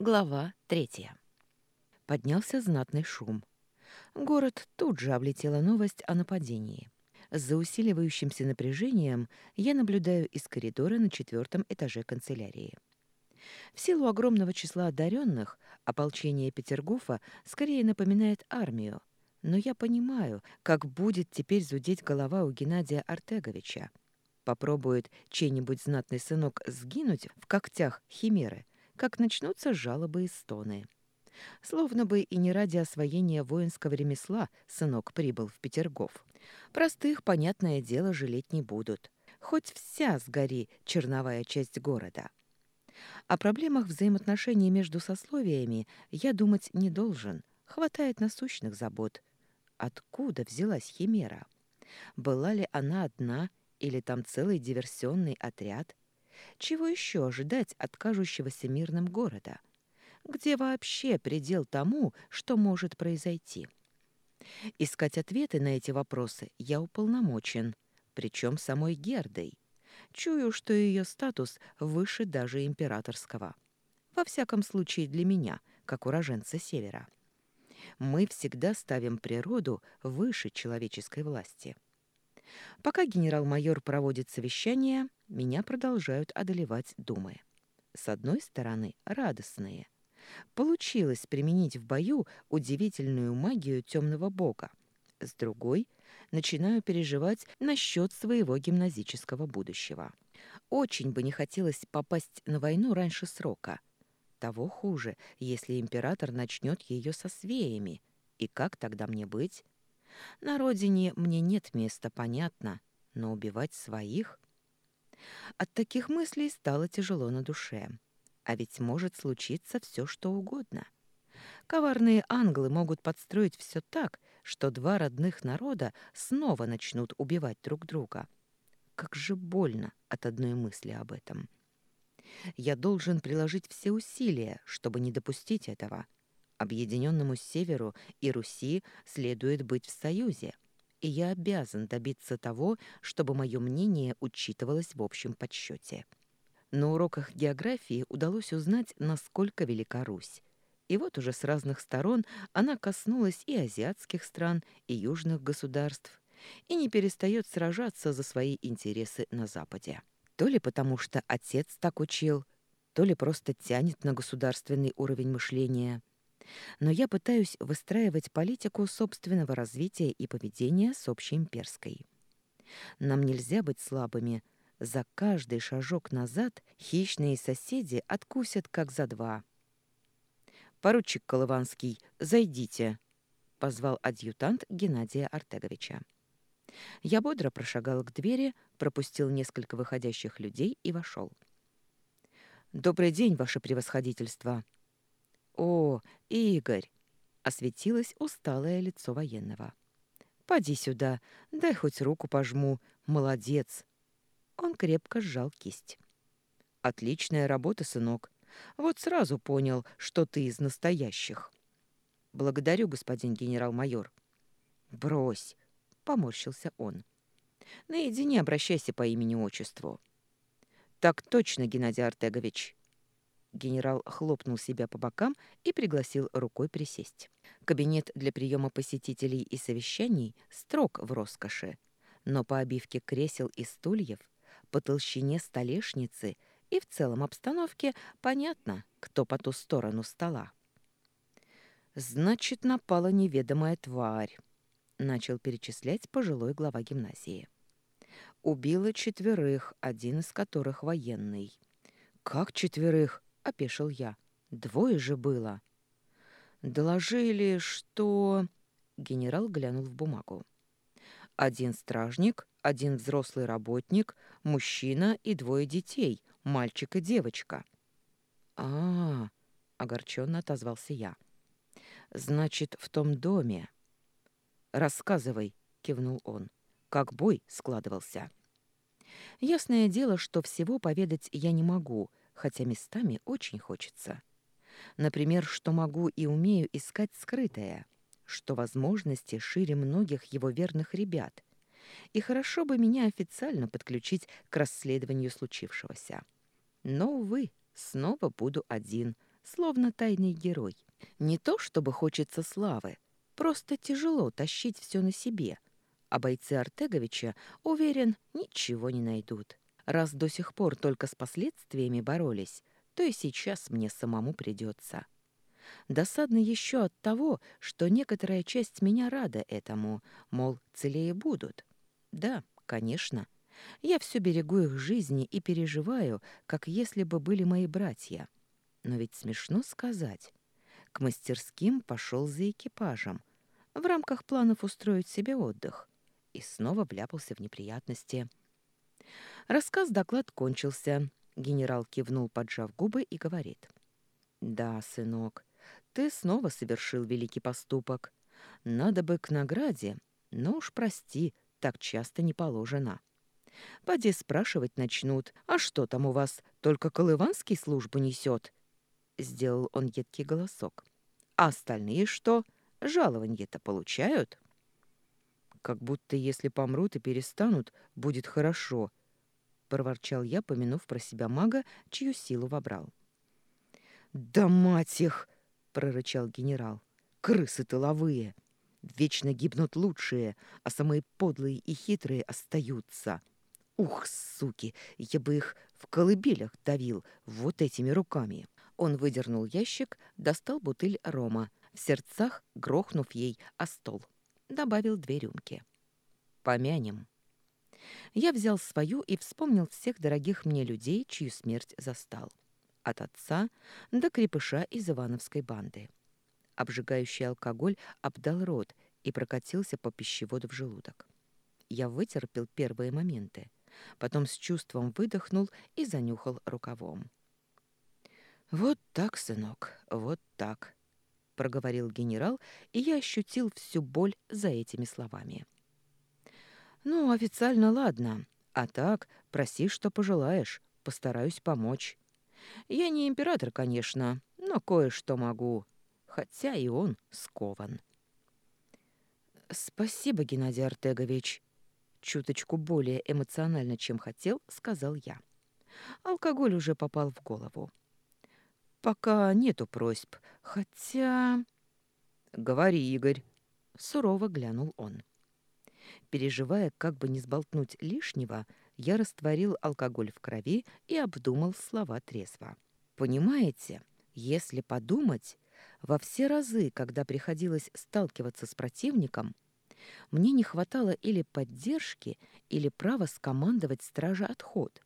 Глава третья. Поднялся знатный шум. Город тут же облетела новость о нападении. За усиливающимся напряжением я наблюдаю из коридора на четвертом этаже канцелярии. В силу огромного числа одаренных ополчение Петергофа скорее напоминает армию, но я понимаю, как будет теперь зудеть голова у Геннадия Артеговича. Попробует чей-нибудь знатный сынок сгинуть в когтях химеры, как начнутся жалобы и стоны. Словно бы и не ради освоения воинского ремесла сынок прибыл в Петергоф. Простых, понятное дело, жалеть не будут. Хоть вся сгори черновая часть города. О проблемах взаимоотношений между сословиями я думать не должен. Хватает насущных забот. Откуда взялась Химера? Была ли она одна или там целый диверсионный отряд? Чего еще ожидать от кажущегося мирным города? Где вообще предел тому, что может произойти? Искать ответы на эти вопросы я уполномочен, причем самой Гердой. Чую, что ее статус выше даже императорского. Во всяком случае для меня, как уроженца Севера. Мы всегда ставим природу выше человеческой власти. Пока генерал-майор проводит совещание, меня продолжают одолевать думы. С одной стороны, радостные. Получилось применить в бою удивительную магию темного бога. С другой, начинаю переживать насчет своего гимназического будущего. Очень бы не хотелось попасть на войну раньше срока. Того хуже, если император начнет ее со свеями. И как тогда мне быть? На родине мне нет места, понятно, но убивать своих? От таких мыслей стало тяжело на душе. А ведь может случиться все, что угодно. Коварные англы могут подстроить все так, что два родных народа снова начнут убивать друг друга. Как же больно от одной мысли об этом. Я должен приложить все усилия, чтобы не допустить этого — Объединенному Северу и Руси следует быть в союзе, и я обязан добиться того, чтобы мое мнение учитывалось в общем подсчете. На уроках географии удалось узнать, насколько велика Русь. И вот уже с разных сторон она коснулась и азиатских стран, и южных государств, и не перестает сражаться за свои интересы на Западе. То ли потому, что отец так учил, то ли просто тянет на государственный уровень мышления – но я пытаюсь выстраивать политику собственного развития и поведения с общеимперской. Нам нельзя быть слабыми. За каждый шажок назад хищные соседи откусят как за два. «Поручик Колыванский, зайдите!» — позвал адъютант Геннадия Артеговича. Я бодро прошагал к двери, пропустил несколько выходящих людей и вошел. «Добрый день, ваше превосходительство!» «О, Игорь!» — осветилось усталое лицо военного. «Поди сюда, дай хоть руку пожму. Молодец!» Он крепко сжал кисть. «Отличная работа, сынок. Вот сразу понял, что ты из настоящих». «Благодарю, господин генерал-майор». «Брось!» — поморщился он. «Наедине обращайся по имени-отчеству». «Так точно, Геннадий Артегович», Генерал хлопнул себя по бокам и пригласил рукой присесть. Кабинет для приема посетителей и совещаний строг в роскоши, но по обивке кресел и стульев, по толщине столешницы и в целом обстановке понятно, кто по ту сторону стола. «Значит, напала неведомая тварь», — начал перечислять пожилой глава гимназии. «Убила четверых, один из которых военный». «Как четверых?» — опешил я. «Двое же было». «Доложили, что...» Генерал глянул в бумагу. «Один стражник, один взрослый работник, мужчина и двое детей, мальчик и девочка». «А-а-а!» — огорченно отозвался я. «Значит, в том доме...» «Рассказывай», — кивнул он, — «как бой складывался». Ясное дело, что всего поведать я не могу — хотя местами очень хочется. Например, что могу и умею искать скрытое, что возможности шире многих его верных ребят. И хорошо бы меня официально подключить к расследованию случившегося. Но, увы, снова буду один, словно тайный герой. Не то чтобы хочется славы, просто тяжело тащить все на себе, а бойцы Артеговича, уверен, ничего не найдут. Раз до сих пор только с последствиями боролись, то и сейчас мне самому придется. Досадно еще от того, что некоторая часть меня рада этому, мол, целее будут. Да, конечно. Я все берегу их жизни и переживаю, как если бы были мои братья. Но ведь смешно сказать. К мастерским пошел за экипажем, в рамках планов устроить себе отдых. И снова вляпался в неприятности. Рассказ-доклад кончился. Генерал кивнул, поджав губы, и говорит. «Да, сынок, ты снова совершил великий поступок. Надо бы к награде, но уж прости, так часто не положено. Поди спрашивать начнут, а что там у вас, только Колыванский службу несет? Сделал он едкий голосок. А остальные что? Жалованье-то получают? Как будто если помрут и перестанут, будет хорошо, проворчал я, помянув про себя мага, чью силу вобрал. «Да мать их!» — прорычал генерал. «Крысы тыловые! Вечно гибнут лучшие, а самые подлые и хитрые остаются. Ух, суки, я бы их в колыбелях давил вот этими руками!» Он выдернул ящик, достал бутыль рома, в сердцах грохнув ей о стол. Добавил две рюмки. «Помянем». Я взял свою и вспомнил всех дорогих мне людей, чью смерть застал от отца до крепыша из Ивановской банды. Обжигающий алкоголь обдал рот и прокатился по пищеводу в желудок. Я вытерпел первые моменты, потом с чувством выдохнул и занюхал рукавом. «Вот так, сынок, вот так», — проговорил генерал, и я ощутил всю боль за этими словами. «Ну, официально ладно, а так проси, что пожелаешь, постараюсь помочь. Я не император, конечно, но кое-что могу, хотя и он скован. «Спасибо, Геннадий Артегович», — чуточку более эмоционально, чем хотел, сказал я. Алкоголь уже попал в голову. «Пока нету просьб, хотя...» «Говори, Игорь», — сурово глянул он. Переживая, как бы не сболтнуть лишнего, я растворил алкоголь в крови и обдумал слова трезво. Понимаете, если подумать, во все разы, когда приходилось сталкиваться с противником, мне не хватало или поддержки, или права скомандовать стража отход.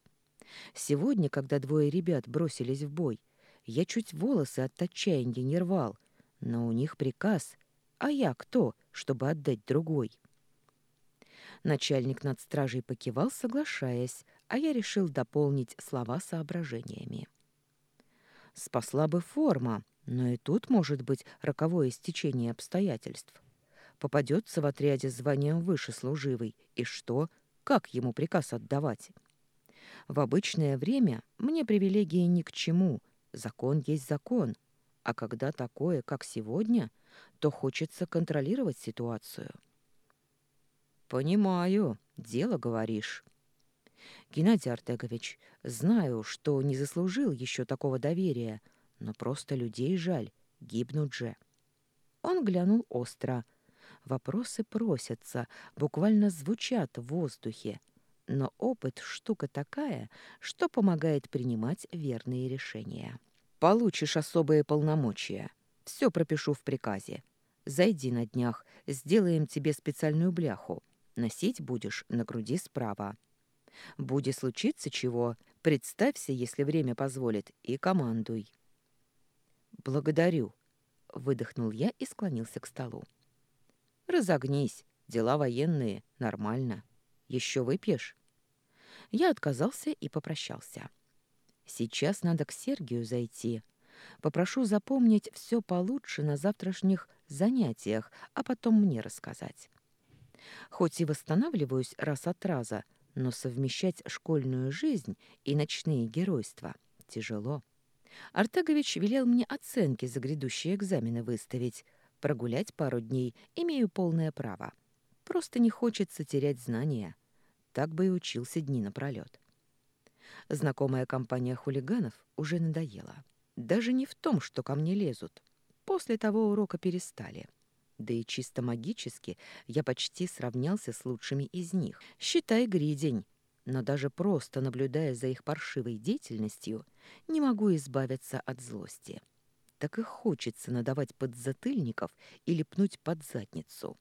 Сегодня, когда двое ребят бросились в бой, я чуть волосы от отчаяния не рвал, но у них приказ, а я кто, чтобы отдать другой? Начальник над стражей покивал, соглашаясь, а я решил дополнить слова соображениями. Спасла бы форма, но и тут может быть роковое стечение обстоятельств. Попадется в отряде званием выше служивый, и что? Как ему приказ отдавать? В обычное время мне привилегии ни к чему, закон есть закон, а когда такое, как сегодня, то хочется контролировать ситуацию. «Понимаю, дело говоришь». «Геннадий Артегович, знаю, что не заслужил еще такого доверия, но просто людей жаль, гибнут же». Он глянул остро. Вопросы просятся, буквально звучат в воздухе. Но опыт — штука такая, что помогает принимать верные решения. «Получишь особые полномочия. Все пропишу в приказе. Зайди на днях, сделаем тебе специальную бляху. Носить будешь на груди справа. Буде случиться чего, представься, если время позволит, и командуй. «Благодарю», — выдохнул я и склонился к столу. «Разогнись, дела военные, нормально. Еще выпьешь?» Я отказался и попрощался. «Сейчас надо к Сергию зайти. Попрошу запомнить все получше на завтрашних занятиях, а потом мне рассказать». Хоть и восстанавливаюсь раз от раза, но совмещать школьную жизнь и ночные геройства тяжело. Артегович велел мне оценки за грядущие экзамены выставить. Прогулять пару дней имею полное право. Просто не хочется терять знания. Так бы и учился дни напролёт. Знакомая компания хулиганов уже надоела. Даже не в том, что ко мне лезут. После того урока перестали. Да и чисто магически я почти сравнялся с лучшими из них. Считай гридень. Но даже просто наблюдая за их паршивой деятельностью, не могу избавиться от злости. Так и хочется надавать подзатыльников или пнуть под задницу.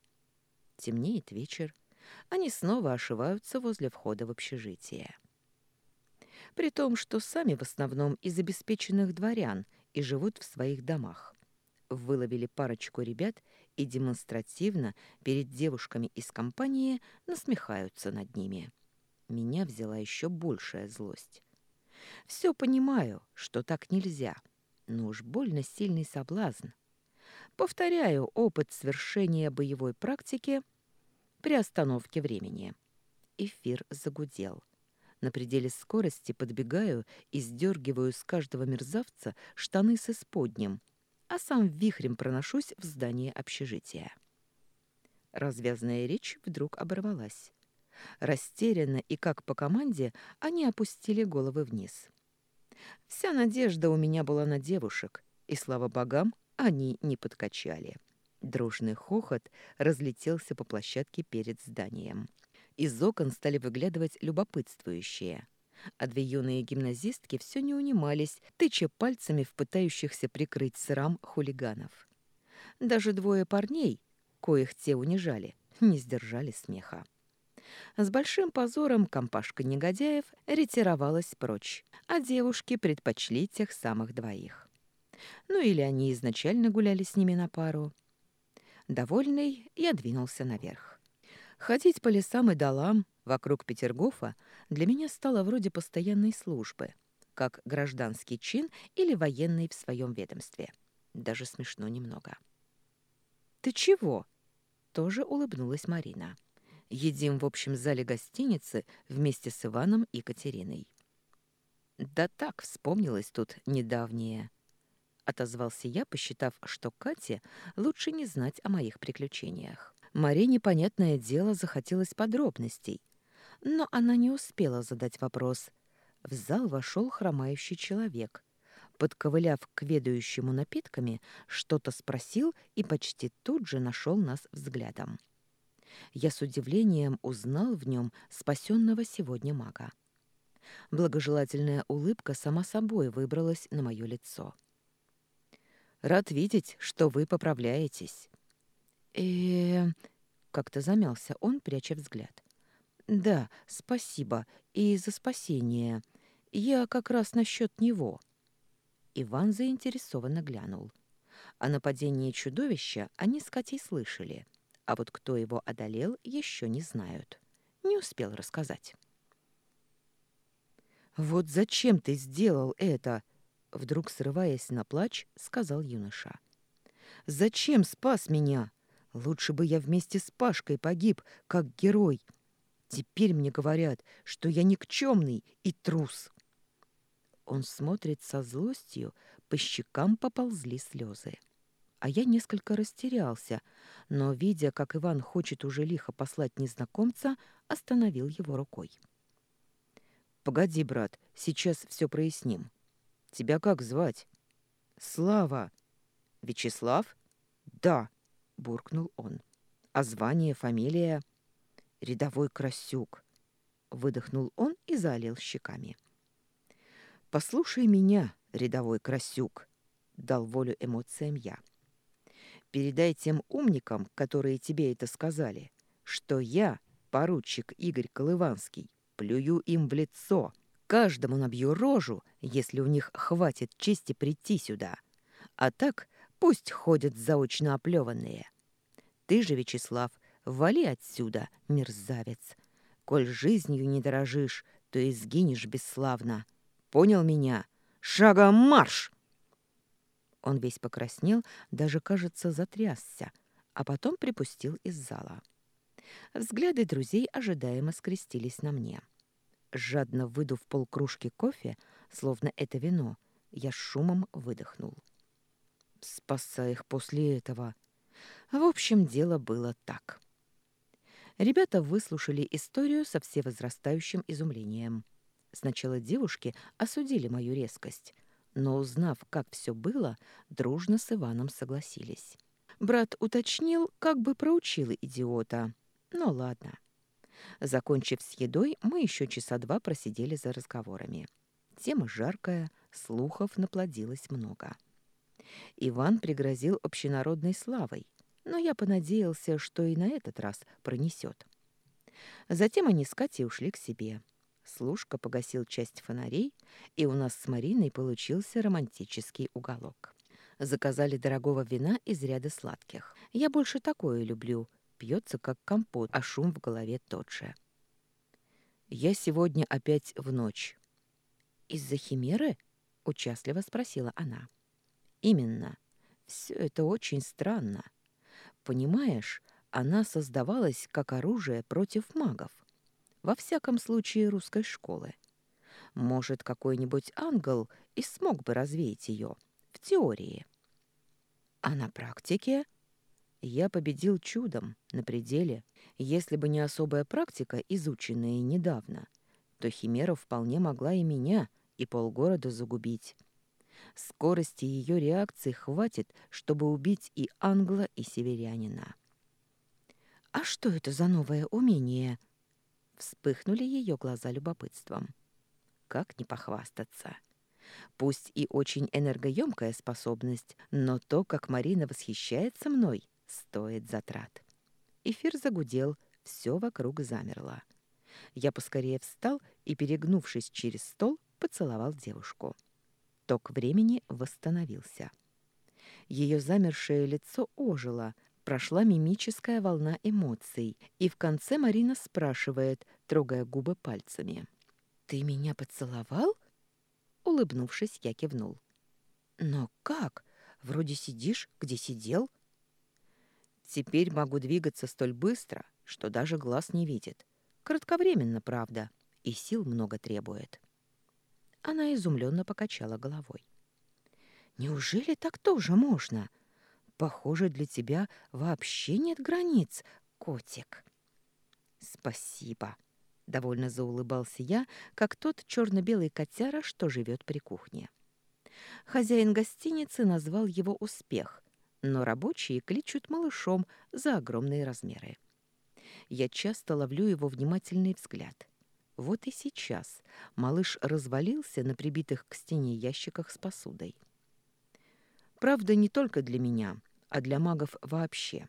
Темнеет вечер. Они снова ошиваются возле входа в общежитие. При том, что сами в основном из обеспеченных дворян и живут в своих домах. Выловили парочку ребят и демонстративно перед девушками из компании насмехаются над ними. Меня взяла еще большая злость. Все понимаю, что так нельзя, но уж больно сильный соблазн. Повторяю опыт свершения боевой практики при остановке времени. Эфир загудел. На пределе скорости подбегаю и сдергиваю с каждого мерзавца штаны с исподним — а сам вихрем проношусь в здание общежития. Развязная речь вдруг оборвалась. Растерянно и как по команде они опустили головы вниз. Вся надежда у меня была на девушек, и, слава богам, они не подкачали. Дружный хохот разлетелся по площадке перед зданием. Из окон стали выглядывать любопытствующие а две юные гимназистки все не унимались, тыча пальцами в пытающихся прикрыть срам хулиганов. Даже двое парней, коих те унижали, не сдержали смеха. С большим позором компашка негодяев ретировалась прочь, а девушки предпочли тех самых двоих. Ну или они изначально гуляли с ними на пару. Довольный, я двинулся наверх. Ходить по лесам и долам вокруг Петергофа для меня стало вроде постоянной службы, как гражданский чин или военный в своем ведомстве. Даже смешно немного. «Ты чего?» — тоже улыбнулась Марина. «Едим в общем зале гостиницы вместе с Иваном и Катериной». «Да так, вспомнилось тут недавнее», — отозвался я, посчитав, что Кате лучше не знать о моих приключениях. Марине, понятное дело, захотелось подробностей, но она не успела задать вопрос. В зал вошел хромающий человек. Подковыляв к ведающему напитками, что-то спросил и почти тут же нашел нас взглядом. Я с удивлением узнал в нем спасенного сегодня мага. Благожелательная улыбка сама собой выбралась на мое лицо. «Рад видеть, что вы поправляетесь» э Как-то замялся он, пряча взгляд. «Да, спасибо. И за спасение. Я как раз насчет него». Иван заинтересованно глянул. О нападении чудовища они с Катей слышали, а вот кто его одолел, еще не знают. Не успел рассказать. «Вот зачем ты сделал это?» Вдруг, срываясь на плач, сказал юноша. «Зачем спас меня? Лучше бы я вместе с Пашкой погиб, как герой. Теперь мне говорят, что я никчемный и трус. Он смотрит со злостью, по щекам поползли слезы. А я несколько растерялся, но, видя, как Иван хочет уже лихо послать незнакомца, остановил его рукой. «Погоди, брат, сейчас все проясним. Тебя как звать?» «Слава». «Вячеслав?» «Да», — буркнул он. «А звание, фамилия?» «Рядовой Красюк», — выдохнул он и залил щеками. «Послушай меня, рядовой Красюк», — дал волю эмоциям я. «Передай тем умникам, которые тебе это сказали, что я, поручик Игорь Колыванский, плюю им в лицо, каждому набью рожу, если у них хватит чести прийти сюда. А так Пусть ходят заочно оплеванные. Ты же, Вячеслав, вали отсюда, мерзавец. Коль жизнью не дорожишь, то и сгинешь бесславно. Понял меня? Шагом марш!» Он весь покраснел, даже, кажется, затрясся, а потом припустил из зала. Взгляды друзей ожидаемо скрестились на мне. Жадно выдув полкружки кофе, словно это вино, я шумом выдохнул спасая их после этого. В общем, дело было так. Ребята выслушали историю со всевозрастающим изумлением. Сначала девушки осудили мою резкость, но, узнав, как все было, дружно с Иваном согласились. Брат уточнил, как бы проучил идиота. Ну ладно. Закончив с едой, мы еще часа два просидели за разговорами. Тема жаркая, слухов наплодилось много. Иван пригрозил общенародной славой, но я понадеялся, что и на этот раз пронесет. Затем они с Катей ушли к себе. Слушка погасил часть фонарей, и у нас с Мариной получился романтический уголок. Заказали дорогого вина из ряда сладких. Я больше такое люблю. Пьется как компот, а шум в голове тот же. Я сегодня опять в ночь. «Из-за химеры?» — участливо спросила она. «Именно. Все это очень странно. Понимаешь, она создавалась как оружие против магов. Во всяком случае, русской школы. Может, какой-нибудь ангел и смог бы развеять ее. В теории. А на практике? Я победил чудом, на пределе. Если бы не особая практика, изученная недавно, то Химера вполне могла и меня, и полгорода загубить. Скорости ее реакции хватит, чтобы убить и англа, и северянина. «А что это за новое умение?» Вспыхнули ее глаза любопытством. Как не похвастаться? Пусть и очень энергоемкая способность, но то, как Марина восхищается мной, стоит затрат. Эфир загудел, все вокруг замерло. Я поскорее встал и, перегнувшись через стол, поцеловал девушку. Ток времени восстановился. Ее замершее лицо ожило, Прошла мимическая волна эмоций, и в конце Марина спрашивает, трогая губы пальцами. «Ты меня поцеловал?» Улыбнувшись, я кивнул. «Но как? Вроде сидишь, где сидел». «Теперь могу двигаться столь быстро, что даже глаз не видит. Кратковременно, правда, и сил много требует». Она изумленно покачала головой. «Неужели так тоже можно?» Похоже, для тебя вообще нет границ, котик. Спасибо, довольно заулыбался я, как тот черно-белый котяра, что живет при кухне. Хозяин гостиницы назвал его «Успех», но рабочие кличут малышом за огромные размеры. Я часто ловлю его внимательный взгляд. Вот и сейчас малыш развалился на прибитых к стене ящиках с посудой. Правда, не только для меня, а для магов вообще.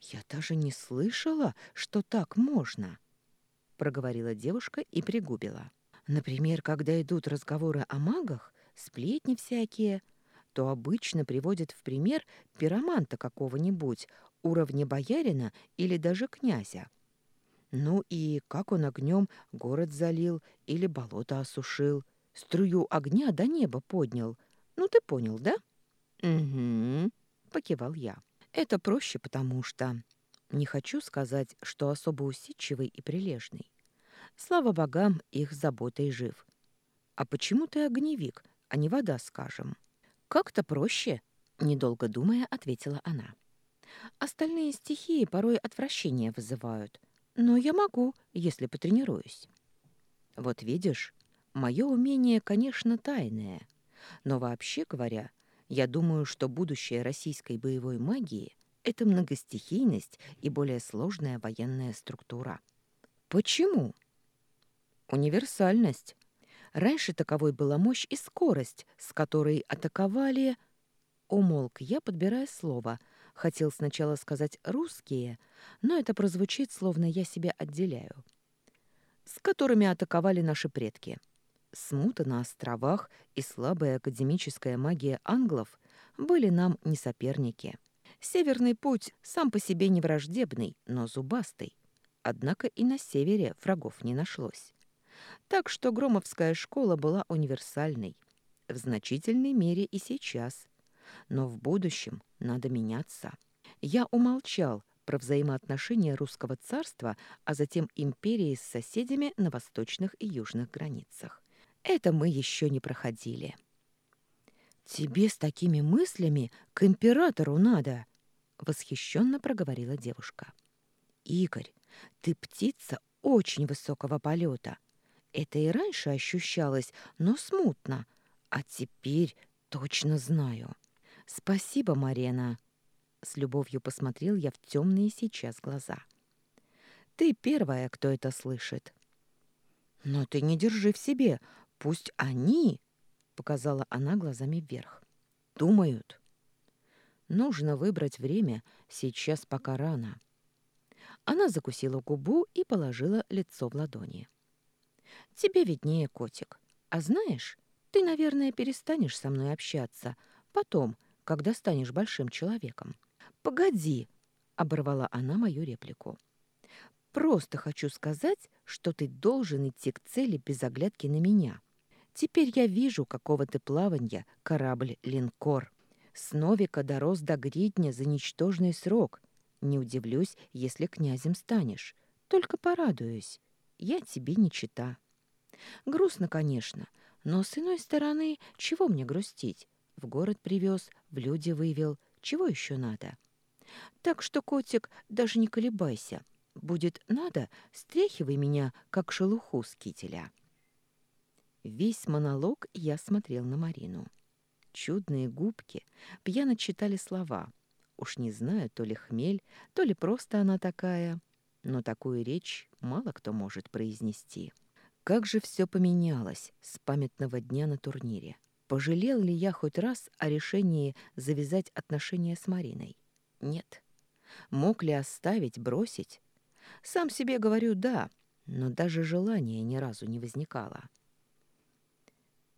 «Я даже не слышала, что так можно», — проговорила девушка и пригубила. «Например, когда идут разговоры о магах, сплетни всякие, то обычно приводят в пример пироманта какого-нибудь, уровня боярина или даже князя. Ну и как он огнем город залил или болото осушил, струю огня до неба поднял. Ну ты понял, да?» «Угу», — покивал я. «Это проще, потому что...» Не хочу сказать, что особо усидчивый и прилежный. Слава богам, их заботой жив. А почему ты огневик, а не вода, скажем? Как-то проще, недолго думая, ответила она. Остальные стихии порой отвращение вызывают, но я могу, если потренируюсь. Вот видишь, мое умение, конечно, тайное, но вообще говоря, я думаю, что будущее российской боевой магии — это многостихийность и более сложная военная структура. Почему? Универсальность. Раньше таковой была мощь и скорость, с которой атаковали... Умолк я, подбирая слово. Хотел сначала сказать «русские», но это прозвучит, словно я себя отделяю. С которыми атаковали наши предки — Смута на островах и слабая академическая магия англов были нам не соперники. Северный путь сам по себе не враждебный, но зубастый. Однако и на севере врагов не нашлось. Так что Громовская школа была универсальной. В значительной мере и сейчас. Но в будущем надо меняться. Я умолчал про взаимоотношения русского царства, а затем империи с соседями на восточных и южных границах. Это мы еще не проходили. «Тебе с такими мыслями к императору надо!» — восхищенно проговорила девушка. «Игорь, ты птица очень высокого полета. Это и раньше ощущалось, но смутно. А теперь точно знаю. Спасибо, Марена. С любовью посмотрел я в темные сейчас глаза. Ты первая, кто это слышит. Но ты не держи в себе. Пусть они, показала она глазами вверх, думают. Нужно выбрать время, сейчас пока рано. Она закусила губу и положила лицо в ладони. Тебе виднее, котик. А знаешь, ты, наверное, перестанешь со мной общаться потом, когда станешь большим человеком. Погоди, оборвала она мою реплику. Просто хочу сказать, что ты должен идти к цели без оглядки на меня. Теперь я вижу, какого ты плаванья корабль-линкор. С Новика дорос до Гридня за ничтожный срок. Не удивлюсь, если князем станешь. Только порадуюсь. Я тебе не чита. Грустно, конечно, но с иной стороны, чего мне грустить? В город привез, в люди вывел. Чего еще надо? Так что, котик, даже не колебайся. Будет надо, стряхивай меня, как шелуху с кителя. Весь монолог я смотрел на Марину. Чудные губки пьяно читали слова. Уж не знаю, то ли хмель, то ли просто она такая. Но такую речь мало кто может произнести. Как же все поменялось с памятного дня на турнире. Пожалел ли я хоть раз о решении завязать отношения с Мариной? Нет. Мог ли оставить, бросить? Сам себе говорю «да», но даже желания ни разу не возникало.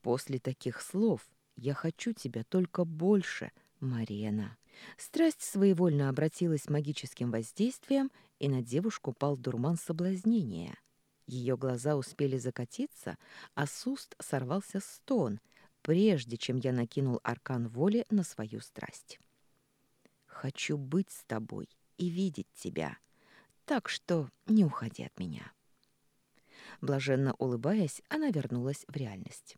После таких слов я хочу тебя только больше, Марена. Страсть своевольно обратилась магическим воздействием, и на девушку пал дурман соблазнения — ее глаза успели закатиться, а с уст сорвался стон, прежде чем я накинул аркан воли на свою страсть. «Хочу быть с тобой и видеть тебя, так что не уходи от меня». Блаженно улыбаясь, она вернулась в реальность.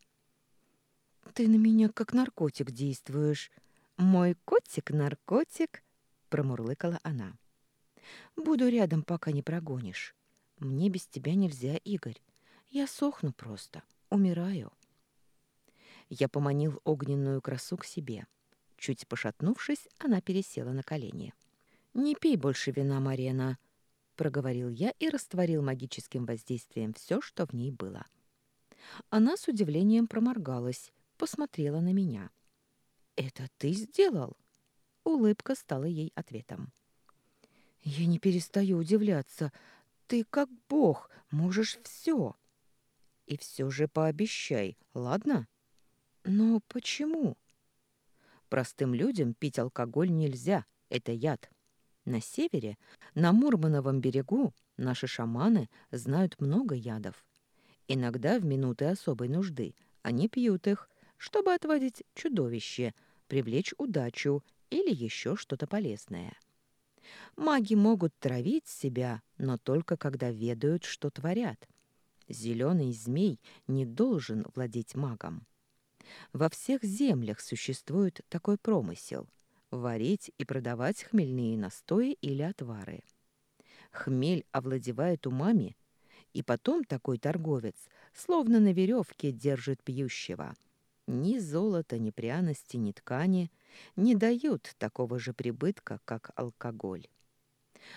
«Ты на меня как наркотик действуешь. Мой котик-наркотик», — промурлыкала она. «Буду рядом, пока не прогонишь. Мне без тебя нельзя, Игорь. Я сохну просто, умираю. Я поманил огненную красу к себе. Чуть пошатнувшись, она пересела на колени. «Не пей больше вина, Марена», — проговорил я и растворил магическим воздействием все, что в ней было. Она с удивлением проморгалась, посмотрела на меня. «Это ты сделал?» Улыбка стала ей ответом. «Я не перестаю удивляться. Ты как бог, можешь все. И все же пообещай, ладно? Но почему? Простым людям пить алкоголь нельзя, это яд. На севере, на Мурмановом берегу, наши шаманы знают много ядов. Иногда в минуты особой нужды они пьют их, чтобы отводить чудовище, привлечь удачу или еще что-то полезное. Маги могут травить себя, но только когда ведают, что творят. Зеленый змей не должен владеть магом. Во всех землях существует такой промысел – варить и продавать хмельные настои или отвары. Хмель овладевает умами, и потом такой торговец словно на веревке держит пьющего. Ни золота, ни пряности, ни ткани не дают такого же прибытка, как алкоголь.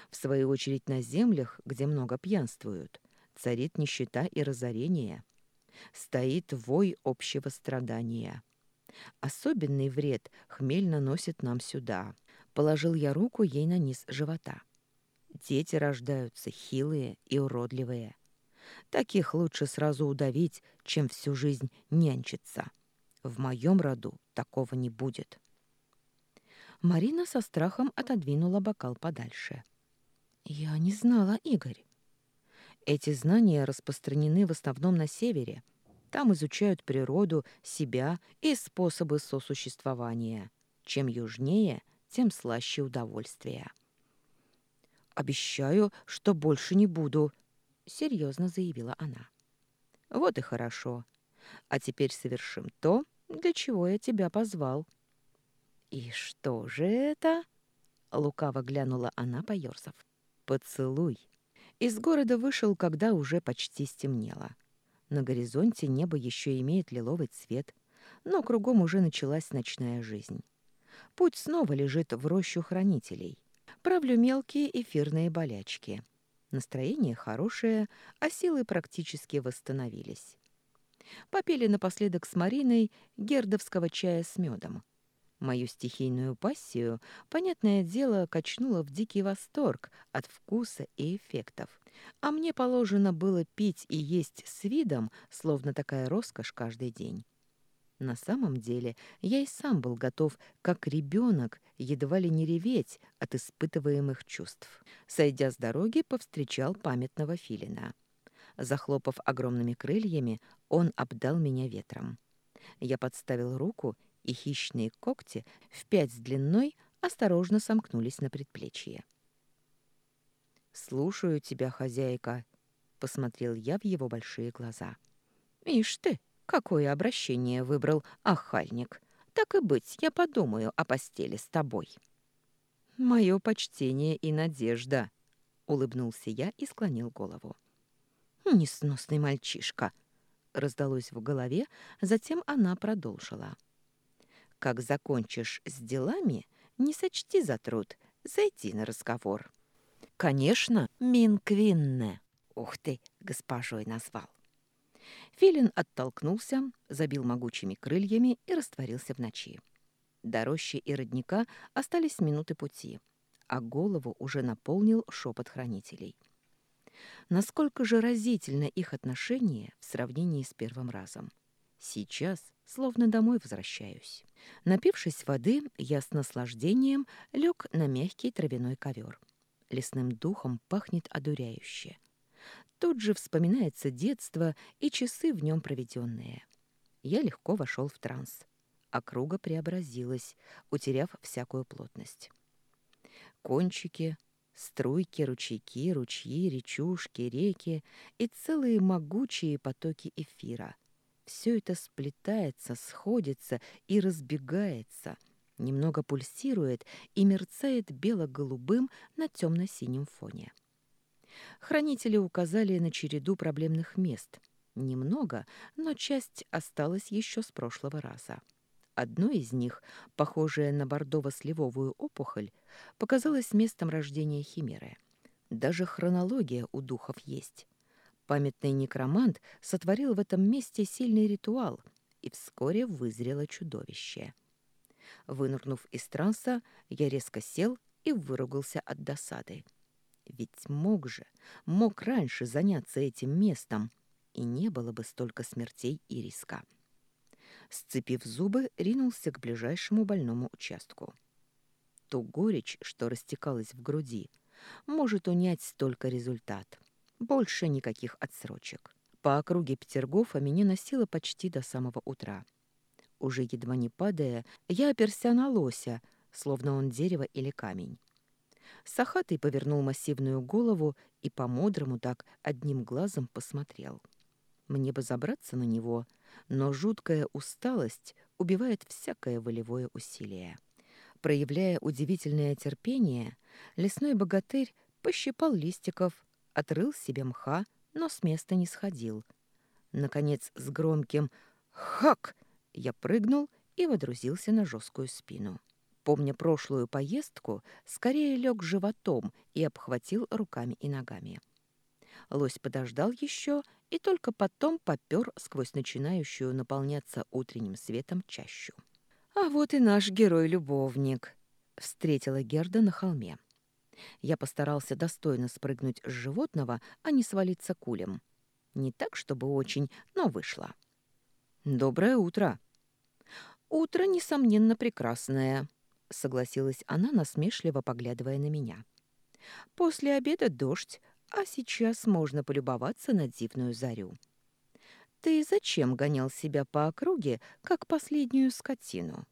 В свою очередь на землях, где много пьянствуют, царит нищета и разорение. Стоит вой общего страдания. Особенный вред хмель наносит нам сюда. Положил я руку ей на низ живота. Дети рождаются хилые и уродливые. Таких лучше сразу удавить, чем всю жизнь нянчиться. В моем роду такого не будет. Марина со страхом отодвинула бокал подальше. «Я не знала, Игорь». Эти знания распространены в основном на севере. Там изучают природу, себя и способы сосуществования. Чем южнее, тем слаще удовольствие. «Обещаю, что больше не буду», — серьезно заявила она. «Вот и хорошо. А теперь совершим то, для чего я тебя позвал». «И что же это?» — лукаво глянула она, поёрзав. «Поцелуй». Из города вышел, когда уже почти стемнело. На горизонте небо еще имеет лиловый цвет. но кругом уже началась ночная жизнь. Путь снова лежит в рощу хранителей. Правлю мелкие эфирные болячки. Настроение хорошее, а силы практически восстановились. Попили напоследок с Мариной гердовского чая с медом. Мою стихийную пассию, понятное дело, качнуло в дикий восторг от вкуса и эффектов. А мне положено было пить и есть с видом, словно такая роскошь каждый день. На самом деле я и сам был готов, как ребенок, едва ли не реветь от испытываемых чувств. Сойдя с дороги, повстречал памятного филина. Захлопав огромными крыльями, он обдал меня ветром. Я подставил руку, и хищные когти в пять с длиной осторожно сомкнулись на предплечье. «Слушаю тебя, хозяйка», — посмотрел я в его большие глаза. «Ишь ты, какое обращение выбрал охальник. Так и быть, я подумаю о постели с тобой». «Мое почтение и надежда», — улыбнулся я и склонил голову. «Несносный мальчишка», — раздалось в голове, затем она продолжила. «Как закончишь с делами, не сочти за труд, зайти на разговор». «Конечно, Минквинне!» «Ух ты, госпожой назвал!» Филин оттолкнулся, забил могучими крыльями и растворился в ночи. До рощи и родника остались минуты пути, а голову уже наполнил шепот хранителей. Насколько же разительно их отношение в сравнении с первым разом. Сейчас словно домой возвращаюсь. Напившись воды, я с наслаждением лег на мягкий травяной ковер. Лесным духом пахнет одуряюще. Тут же вспоминается детство и часы в нем проведенные. Я легко вошел в транс. Округа преобразилась, утеряв всякую плотность. Кончики, струйки, ручейки, ручьи, речушки, реки и целые могучие потоки эфира. Все это сплетается, сходится и разбегается — немного пульсирует и мерцает бело-голубым на темно-синем фоне. Хранители указали на череду проблемных мест. Немного, но часть осталась еще с прошлого раза. Одно из них, похожее на бордово-сливовую опухоль, показалось местом рождения химеры. Даже хронология у духов есть. Памятный некромант сотворил в этом месте сильный ритуал, и вскоре вызрело чудовище — Вынырнув из транса, я резко сел и выругался от досады. Ведь мог же, мог раньше заняться этим местом, и не было бы столько смертей и риска. Сцепив зубы, ринулся к ближайшему больному участку. Ту горечь, что растекалась в груди, может унять только результат. Больше никаких отсрочек. По округе Петергофа меня носило почти до самого утра. Уже едва не падая, я оперся на лося, словно он дерево или камень. Сахатый повернул массивную голову и по-модрому так одним глазом посмотрел. Мне бы забраться на него, но жуткая усталость убивает всякое волевое усилие. Проявляя удивительное терпение, лесной богатырь пощипал листиков, отрыл себе мха, но с места не сходил. Наконец, с громким «Хак!» Я прыгнул и водрузился на жесткую спину. Помня прошлую поездку, скорее лег животом и обхватил руками и ногами. Лось подождал еще и только потом попер сквозь начинающую наполняться утренним светом чащу. «А вот и наш герой-любовник», — встретила Герда на холме. Я постарался достойно спрыгнуть с животного, а не свалиться кулем. Не так, чтобы очень, но вышло. «Доброе утро!» «Утро, несомненно, прекрасное», — согласилась она, насмешливо поглядывая на меня. «После обеда дождь, а сейчас можно полюбоваться на дивную зарю. Ты зачем гонял себя по округе, как последнюю скотину?»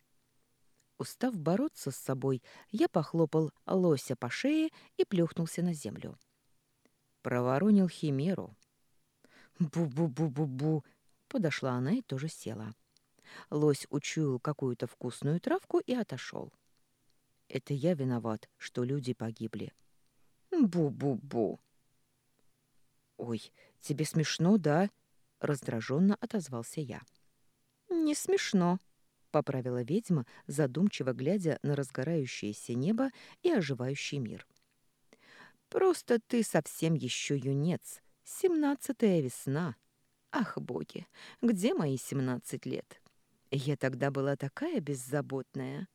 Устав бороться с собой, я похлопал лося по шее и плюхнулся на землю. Проворонил химеру. «Бу-бу-бу-бу-бу!» Подошла она и тоже села. Лось учуял какую-то вкусную травку и отошел. Это я виноват, что люди погибли. Бу-бу-бу. Ой, тебе смешно, да? Раздраженно отозвался я. «Не смешно», — поправила ведьма, задумчиво глядя на разгорающееся небо и оживающий мир. «Просто ты совсем еще юнец, семнадцатая весна. Ах, боги, где мои семнадцать лет? Я тогда была такая беззаботная.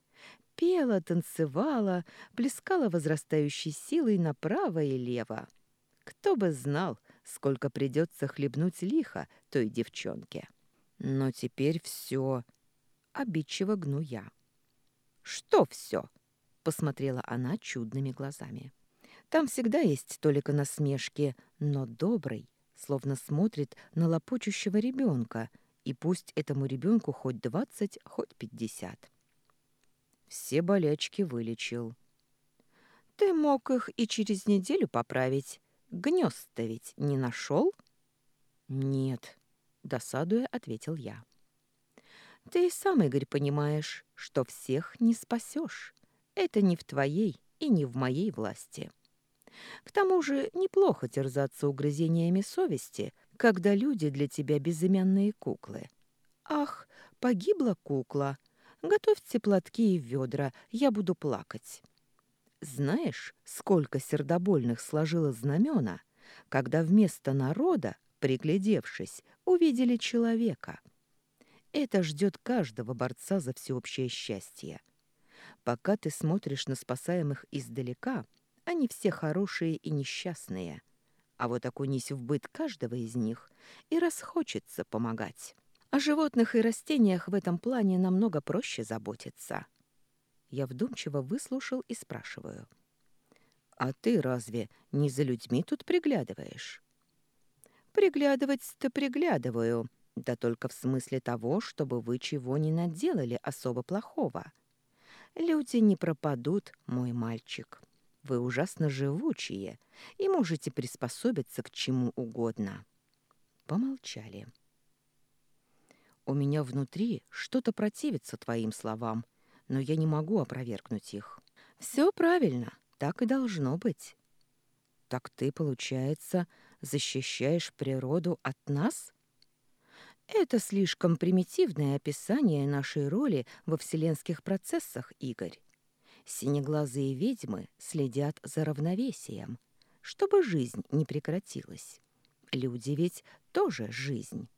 Пела, танцевала, плескала возрастающей силой направо и лево. Кто бы знал, сколько придется хлебнуть лихо той девчонке. Но теперь все. Обидчиво гну я. «Что все?» — посмотрела она чудными глазами. Там всегда есть только насмешки, но добрый, словно смотрит на лопочущего ребенка, и пусть этому ребенку хоть двадцать, хоть пятьдесят. Все болячки вылечил. Ты мог их и через неделю поправить. Гнезд-то ведь не нашел? Нет, досадуя, ответил я. Ты и сам, Игорь, понимаешь, что всех не спасешь. Это не в твоей и не в моей власти. К тому же неплохо терзаться угрызениями совести, когда люди для тебя безымянные куклы. Ах, погибла кукла. Готовьте платки и ведра, я буду плакать. Знаешь, сколько сердобольных сложило знамена, когда вместо народа, приглядевшись, увидели человека. Это ждет каждого борца за всеобщее счастье. Пока ты смотришь на спасаемых издалека, они все хорошие и несчастные. А вот окунись в быт каждого из них, и расхочется помогать. О животных и растениях в этом плане намного проще заботиться. Я вдумчиво выслушал и спрашиваю. «А ты разве не за людьми тут приглядываешь?» «Приглядывать-то приглядываю, да только в смысле того, чтобы вы чего не наделали особо плохого. Люди не пропадут, мой мальчик. Вы ужасно живучие и можете приспособиться к чему угодно». Помолчали. «У меня внутри что-то противится твоим словам», но я не могу опровергнуть их. Все правильно, так и должно быть. Так ты, получается, защищаешь природу от нас? Это слишком примитивное описание нашей роли во вселенских процессах, Игорь. Синеглазые ведьмы следят за равновесием, чтобы жизнь не прекратилась. Люди ведь тоже жизнь.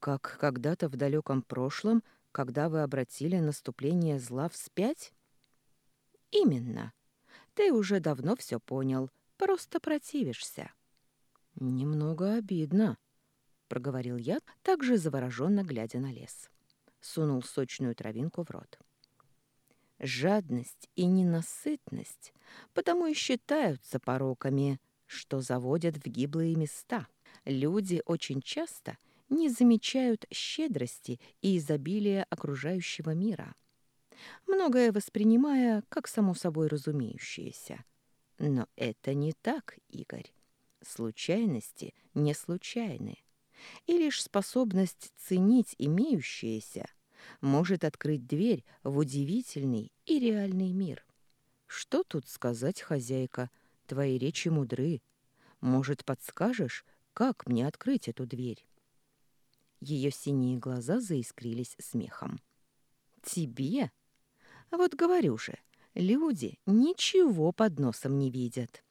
Как когда-то в далеком прошлом когда вы обратили наступление зла вспять? Именно. Ты уже давно все понял, просто противишься. Немного обидно, проговорил я, также завороженно глядя на лес. Сунул сочную травинку в рот. Жадность и ненасытность потому и считаются пороками, что заводят в гиблые места. Люди очень часто — не замечают щедрости и изобилия окружающего мира, многое воспринимая как само собой разумеющееся. Но это не так, Игорь. Случайности не случайны. И лишь способность ценить имеющееся может открыть дверь в удивительный и реальный мир. Что тут сказать, хозяйка? Твои речи мудры. Может, подскажешь, как мне открыть эту дверь? Ее синие глаза заискрились смехом. «Тебе? Вот говорю же, люди ничего под носом не видят».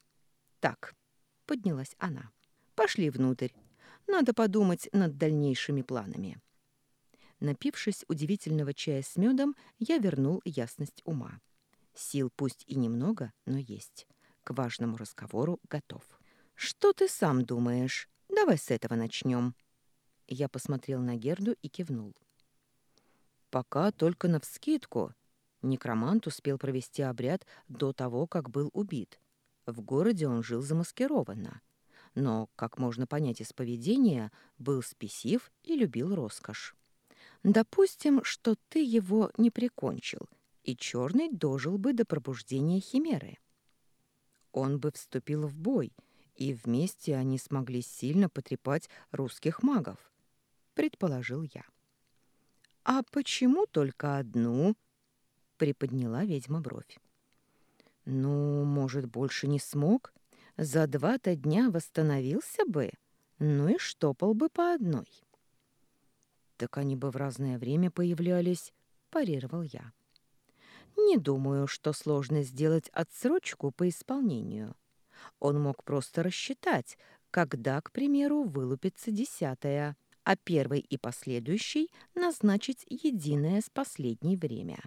«Так», — поднялась она, — «пошли внутрь. Надо подумать над дальнейшими планами». Напившись удивительного чая с медом, я вернул ясность ума. Сил пусть и немного, но есть. К важному разговору готов. «Что ты сам думаешь? Давай с этого начнем», я посмотрел на Герду и кивнул. Пока только навскидку. Некромант успел провести обряд до того, как был убит. В городе он жил замаскированно. Но, как можно понять из поведения, был спесив и любил роскошь. Допустим, что ты его не прикончил, и черный дожил бы до пробуждения химеры. Он бы вступил в бой, и вместе они смогли сильно потрепать русских магов предположил я. «А почему только одну?» — приподняла ведьма бровь. «Ну, может, больше не смог? За два-то дня восстановился бы, ну и штопал бы по одной». Так они бы в разное время появлялись, парировал я. Не думаю, что сложно сделать отсрочку по исполнению. Он мог просто рассчитать, когда, к примеру, вылупится десятая, а первый и последующий назначить единое с последней время.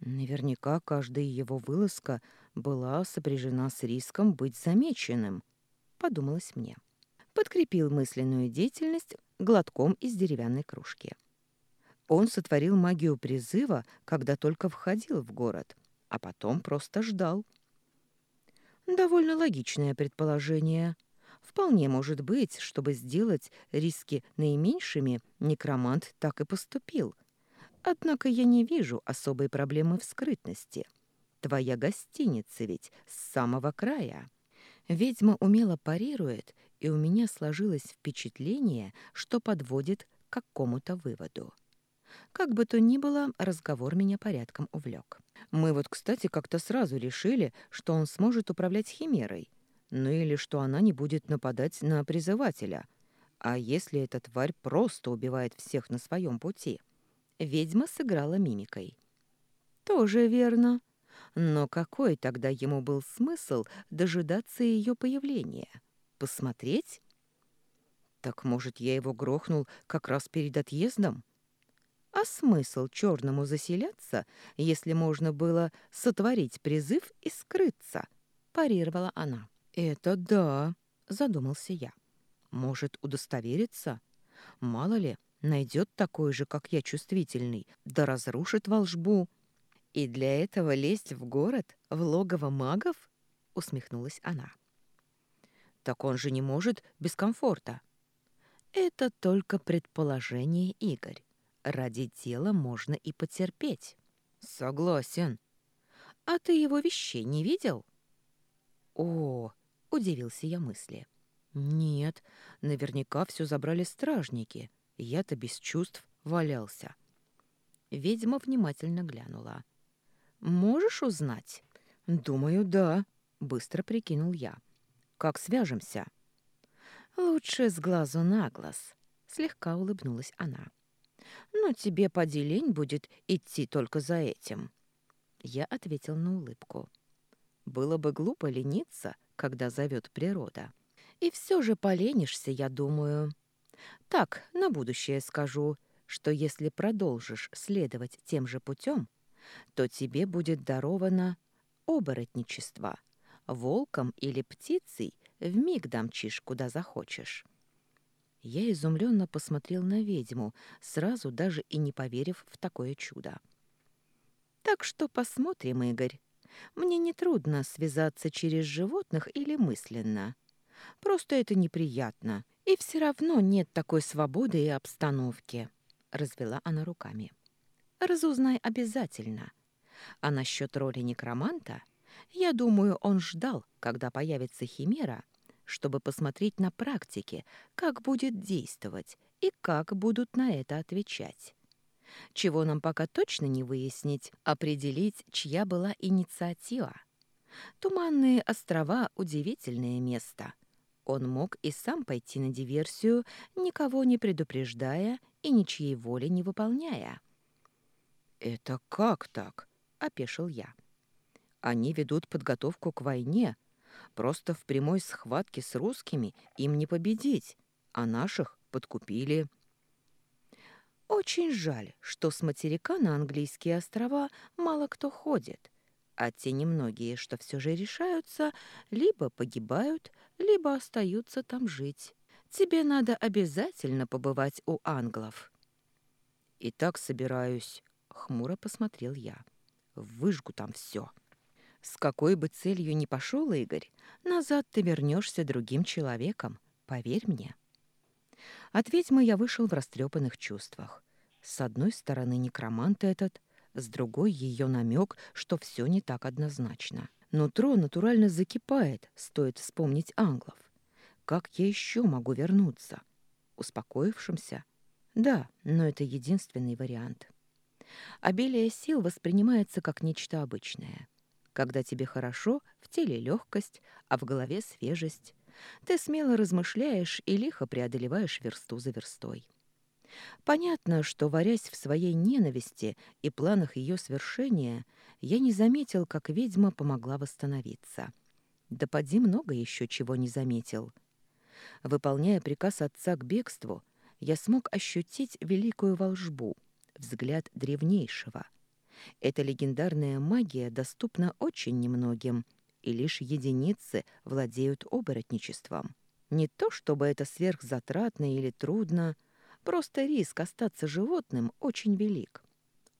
Наверняка каждая его вылазка была сопряжена с риском быть замеченным, подумалось мне. Подкрепил мысленную деятельность глотком из деревянной кружки. Он сотворил магию призыва, когда только входил в город, а потом просто ждал. Довольно логичное предположение. Вполне может быть, чтобы сделать риски наименьшими, некромант так и поступил. Однако я не вижу особой проблемы в скрытности. Твоя гостиница ведь с самого края. Ведьма умело парирует, и у меня сложилось впечатление, что подводит к какому-то выводу. Как бы то ни было, разговор меня порядком увлек. Мы вот, кстати, как-то сразу решили, что он сможет управлять химерой, ну или что она не будет нападать на призывателя. А если эта тварь просто убивает всех на своем пути? Ведьма сыграла мимикой. Тоже верно. Но какой тогда ему был смысл дожидаться ее появления? Посмотреть? Так, может, я его грохнул как раз перед отъездом? А смысл черному заселяться, если можно было сотворить призыв и скрыться? Парировала она. Это да, задумался я. Может, удостовериться? Мало ли, найдет такой же, как я, чувствительный, да разрушит волжбу. И для этого лезть в город, в логово магов? Усмехнулась она. Так он же не может без комфорта. Это только предположение, Игорь. Ради дела можно и потерпеть. Согласен. А ты его вещей не видел? О, удивился я мысли. Нет, наверняка все забрали стражники. Я-то без чувств валялся. Ведьма внимательно глянула. Можешь узнать? Думаю, да, быстро прикинул я. Как свяжемся? Лучше с глазу на глаз, слегка улыбнулась она. Но тебе поди лень будет идти только за этим. Я ответил на улыбку. Было бы глупо лениться, когда зовет природа. И все же поленишься, я думаю. Так, на будущее скажу, что если продолжишь следовать тем же путем, то тебе будет даровано оборотничество. Волком или птицей вмиг домчишь, куда захочешь. Я изумленно посмотрел на ведьму, сразу даже и не поверив в такое чудо. «Так что посмотрим, Игорь. Мне нетрудно связаться через животных или мысленно. Просто это неприятно, и все равно нет такой свободы и обстановки», — развела она руками. «Разузнай обязательно. А насчет роли некроманта, я думаю, он ждал, когда появится химера, — чтобы посмотреть на практике, как будет действовать и как будут на это отвечать. Чего нам пока точно не выяснить, определить, чья была инициатива. Туманные острова — удивительное место. Он мог и сам пойти на диверсию, никого не предупреждая и ничьей воли не выполняя. «Это как так?» — опешил я. «Они ведут подготовку к войне, Просто в прямой схватке с русскими им не победить, а наших подкупили. Очень жаль, что с материка на английские острова мало кто ходит, а те немногие, что все же решаются, либо погибают, либо остаются там жить. Тебе надо обязательно побывать у англов. И так собираюсь, хмуро посмотрел я. Выжгу там все. С какой бы целью ни пошел Игорь, назад ты вернешься другим человеком, поверь мне. От ведьмы я вышел в растрепанных чувствах. С одной стороны некромант этот, с другой ее намек, что все не так однозначно. Нутро натурально закипает, стоит вспомнить англов. Как я еще могу вернуться? Успокоившимся? Да, но это единственный вариант. Обилие сил воспринимается как нечто обычное. Когда тебе хорошо, в теле легкость, а в голове свежесть. Ты смело размышляешь и лихо преодолеваешь версту за верстой. Понятно, что, варясь в своей ненависти и планах ее свершения, я не заметил, как ведьма помогла восстановиться. Да поди много еще чего не заметил. Выполняя приказ отца к бегству, я смог ощутить великую волжбу, взгляд древнейшего. Эта легендарная магия доступна очень немногим, и лишь единицы владеют оборотничеством. Не то чтобы это сверхзатратно или трудно, просто риск остаться животным очень велик.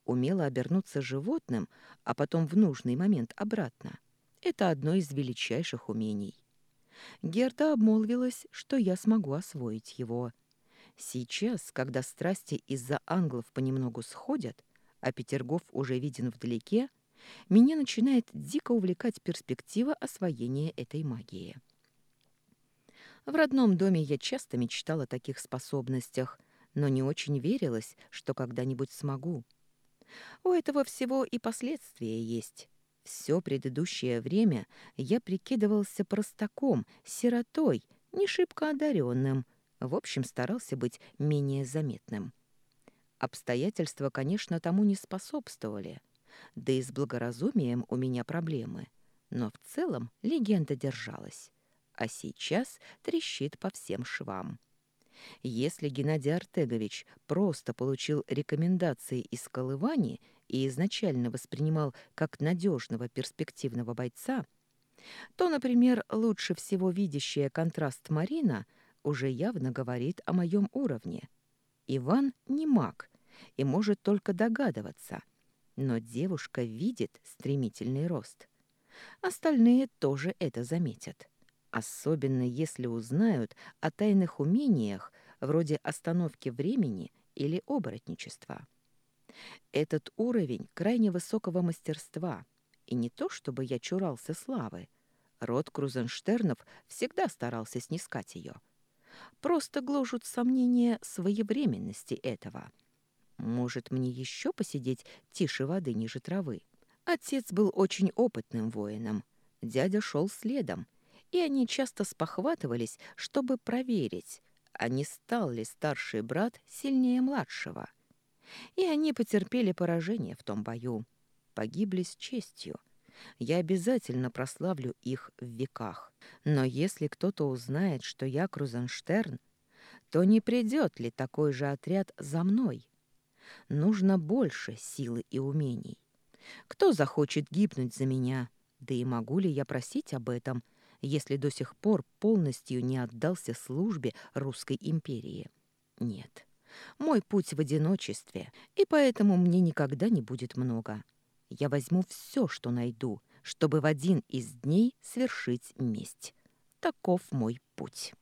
Умело обернуться животным, а потом в нужный момент обратно — это одно из величайших умений. Герда обмолвилась, что я смогу освоить его. Сейчас, когда страсти из-за англов понемногу сходят, а Петергоф уже виден вдалеке, меня начинает дико увлекать перспектива освоения этой магии. В родном доме я часто мечтала о таких способностях, но не очень верилась, что когда-нибудь смогу. У этого всего и последствия есть. Все предыдущее время я прикидывался простаком, сиротой, не шибко одаренным, в общем, старался быть менее заметным. Обстоятельства, конечно, тому не способствовали, да и с благоразумием у меня проблемы, но в целом легенда держалась а сейчас трещит по всем швам. Если Геннадий Артегович просто получил рекомендации из Колывани и изначально воспринимал как надежного перспективного бойца, то, например, лучше всего видящая контраст Марина уже явно говорит о моем уровне. Иван не маг и может только догадываться, но девушка видит стремительный рост. Остальные тоже это заметят особенно если узнают о тайных умениях вроде остановки времени или оборотничества. Этот уровень крайне высокого мастерства, и не то чтобы я чурался славы, род Крузенштернов всегда старался снискать ее. Просто гложут сомнения своевременности этого. Может, мне еще посидеть тише воды ниже травы? Отец был очень опытным воином, дядя шел следом, и они часто спохватывались, чтобы проверить, а не стал ли старший брат сильнее младшего. И они потерпели поражение в том бою, погибли с честью. Я обязательно прославлю их в веках. Но если кто-то узнает, что я Крузенштерн, то не придет ли такой же отряд за мной? Нужно больше силы и умений. Кто захочет гибнуть за меня? Да и могу ли я просить об этом — если до сих пор полностью не отдался службе русской империи. Нет, мой путь в одиночестве, и поэтому мне никогда не будет много. Я возьму все, что найду, чтобы в один из дней свершить месть. Таков мой путь».